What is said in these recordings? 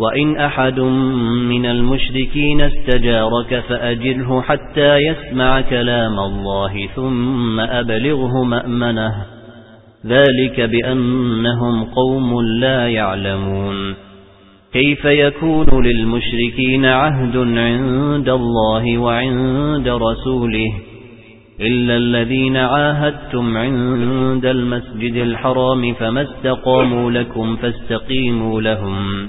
وَإِنْ أَحَدٌ مِنَ الْمُشْرِكِينَ اسْتَجَارَكَ فَأَجِرْهُ حَتَّى يَسْمَعَ كَلَامَ اللَّهِ ثُمَّ أَبْلِغْهُ مَأْمَنَهُ. ذَلِكَ بِأَنَّهُمْ قَوْمٌ لَّا يَعْلَمُونَ. كَيْفَ يَكُونُ لِلْمُشْرِكِينَ عَهْدٌ عِندَ اللَّهِ وَعِندَ رَسُولِهِ؟ إِلَّا الَّذِينَ عَاهَدتُّمْ عِندَ الْمَسْجِدِ الْحَرَامِ فَمَا اسْتَقَامُوا لَكُمْ فَاسْتَقِيمُوا لَهُمْ.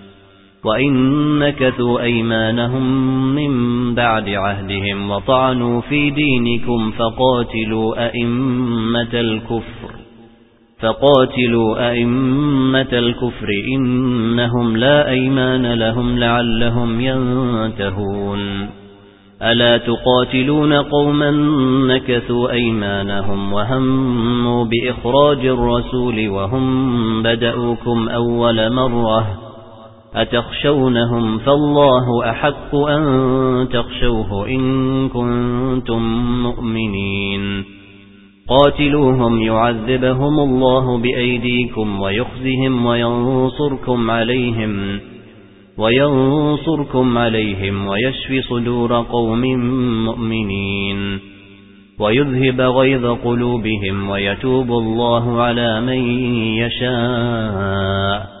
وإن نكثوا أيمانهم من بعد عهدهم وطعنوا في دينكم فقاتلوا أئمة الكفر فقاتلوا أئمة الكفر إنهم لا أيمان لهم لعلهم ينتهون ألا تقاتلون قوما نكثوا أيمانهم وهموا بإخراج الرسول وهم بدأوكم أول مرة أتخشونهم فالله أحق أن تخشوه إن كنتم مؤمنين. قاتلوهم يعذبهم الله بأيديكم ويخزهم وينصركم عليهم وينصركم عليهم ويشفي صدور قوم مؤمنين. ويذهب غيظ قلوبهم ويتوب الله على من يشاء.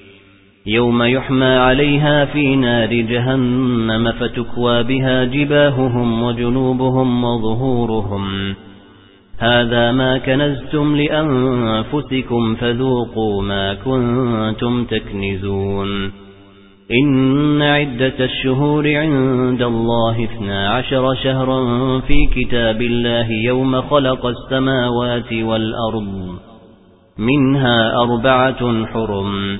يوم يحمى عليها في نار جهنم فتكوى بها جباههم وجنوبهم وظهورهم. هذا ما كنزتم لأنفسكم فذوقوا ما كنتم تكنزون. إن عدة الشهور عند الله اثنا عشر شهرا في كتاب الله يوم خلق السماوات والأرض. منها أربعة حرم.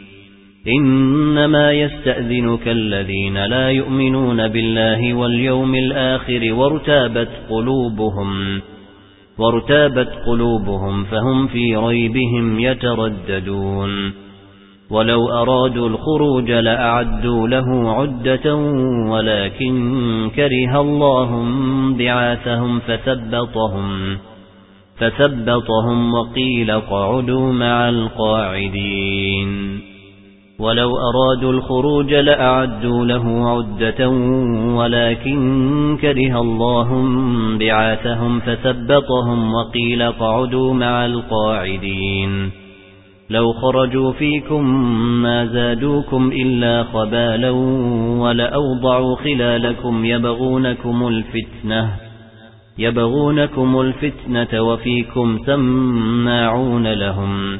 إنما يستأذنك الذين لا يؤمنون بالله واليوم الآخر وارتابت قلوبهم وارتابت قلوبهم فهم في ريبهم يترددون. ولو أرادوا الخروج لأعدوا له عدة ولكن كره الله بعاثهم فثبطهم فثبطهم وقيل قعدوا مع القاعدين. ولو أرادوا الخروج لأعدوا له عدة ولكن كره الله بعاثهم فثبطهم وقيل قعدوا مع القاعدين. لو خرجوا فيكم ما زادوكم إلا خبالا ولأوضعوا خلالكم يبغونكم الفتنة يبغونكم الفتنة وفيكم سماعون لهم.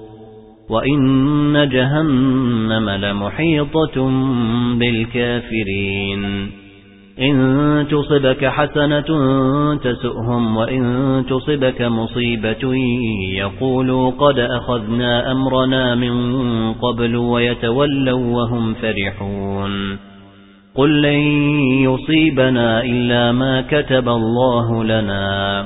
وإن جهنم لمحيطة بالكافرين إن تصبك حسنة تسؤهم وإن تصبك مصيبة يقولوا قد أخذنا أمرنا من قبل ويتولوا وهم فرحون قل لن يصيبنا إلا ما كتب الله لنا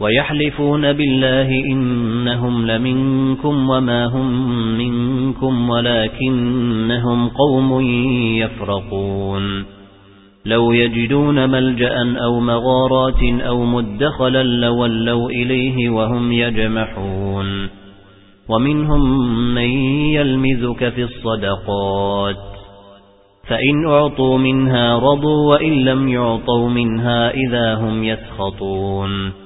ويحلفون بالله إنهم لمنكم وما هم منكم ولكنهم قوم يفرقون. لو يجدون ملجأ أو مغارات أو مدخلا لولوا إليه وهم يجمحون. ومنهم من يلمزك في الصدقات. فإن أعطوا منها رضوا وإن لم يعطوا منها إذا هم يسخطون.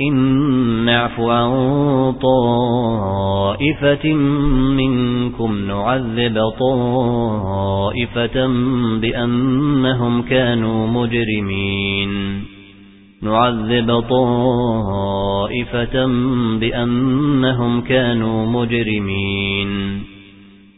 إن نعف عن طائفة منكم نعذب طائفة بأنهم كانوا مجرمين. نعذب طائفة بأنهم كانوا مجرمين.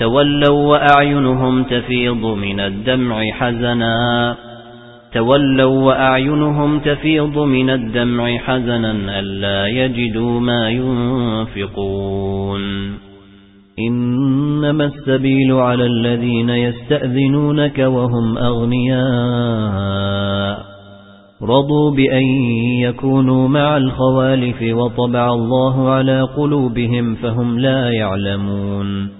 تولوا وأعينهم تفيض من الدمع حزنا. تولوا وأعينهم تفيض من الدمع حزنا ألا يجدوا ما ينفقون. إنما السبيل على الذين يستأذنونك وهم أغنياء. رضوا بأن يكونوا مع الخوالف وطبع الله على قلوبهم فهم لا يعلمون.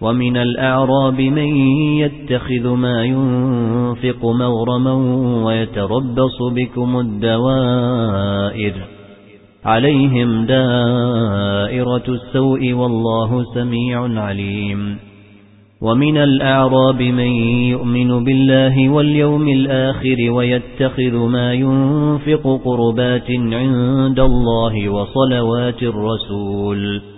ومن الأعراب من يتخذ ما ينفق مغرما ويتربص بكم الدوائر عليهم دائرة السوء والله سميع عليم ومن الأعراب من يؤمن بالله واليوم الآخر ويتخذ ما ينفق قربات عند الله وصلوات الرسول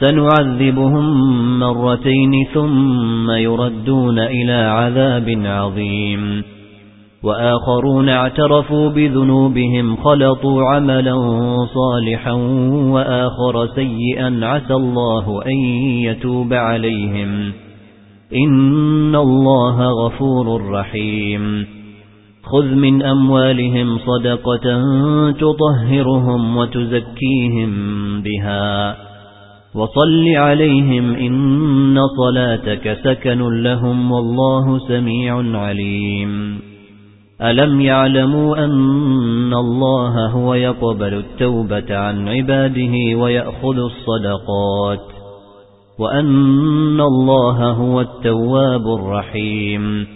سنعذبهم مرتين ثم يردون إلى عذاب عظيم. وآخرون اعترفوا بذنوبهم خلطوا عملا صالحا وآخر سيئا عسى الله أن يتوب عليهم. إن الله غفور رحيم. خذ من أموالهم صدقة تطهرهم وتزكيهم بها. وصل عليهم إن صلاتك سكن لهم والله سميع عليم. ألم يعلموا أن الله هو يقبل التوبة عن عباده ويأخذ الصدقات وأن الله هو التواب الرحيم.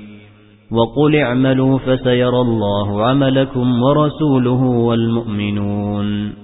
وقل اعملوا فسيرى الله عملكم ورسوله والمؤمنون.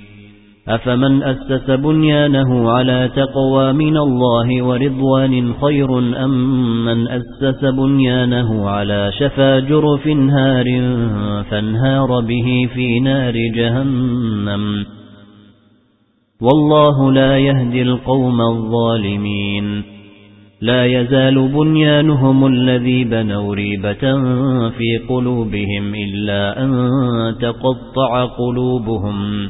أفمن أسس بنيانه على تقوى من الله ورضوان خير أم من أسس بنيانه على شفا جرف هار فانهار به في نار جهنم؟ والله لا يهدي القوم الظالمين. لا يزال بنيانهم الذي بنوا ريبة في قلوبهم إلا أن تقطع قلوبهم.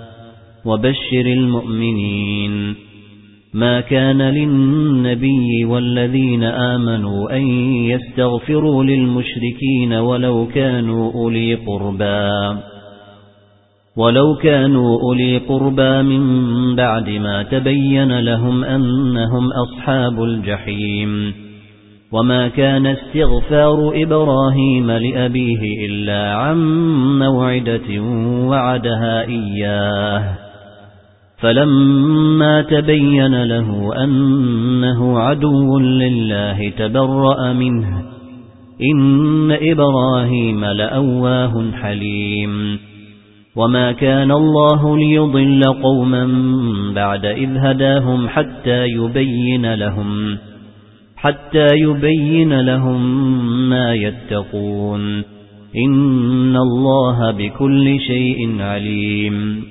وبشر المؤمنين. ما كان للنبي والذين آمنوا أن يستغفروا للمشركين ولو كانوا أولي قربا ولو كانوا أولي قربا من بعد ما تبين لهم أنهم أصحاب الجحيم. وما كان استغفار إبراهيم لأبيه إلا عن موعدة وعدها إياه. فلما تبين له أنه عدو لله تبرأ منه. إن إبراهيم لأواه حليم. وما كان الله ليضل قوما بعد إذ هداهم حتى يبين لهم حتى يبين لهم ما يتقون. إن الله بكل شيء عليم.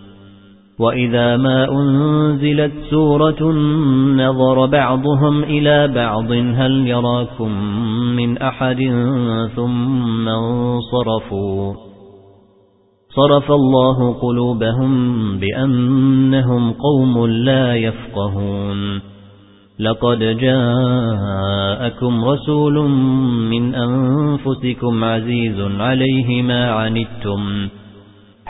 وَإِذَا مَا أُنْزِلَتْ سُورَةٌ نَظَرَ بَعْضُهُمْ إِلَى بَعْضٍ هَلْ يَرَاكُمْ مِنْ أَحَدٍ؟ ثُمَّ انصَرَفُوا. صَرَفَ اللَّهُ قُلُوبَهُم بِأَنَّهُمْ قَوْمٌ لَّا يَفْقَهُونَ. لَقَدْ جَاءَكُمْ رَسُولٌ مِنْ أَنفُسِكُمْ عَزِيزٌ عَلَيْهِ مَا عَنِتُّمْ.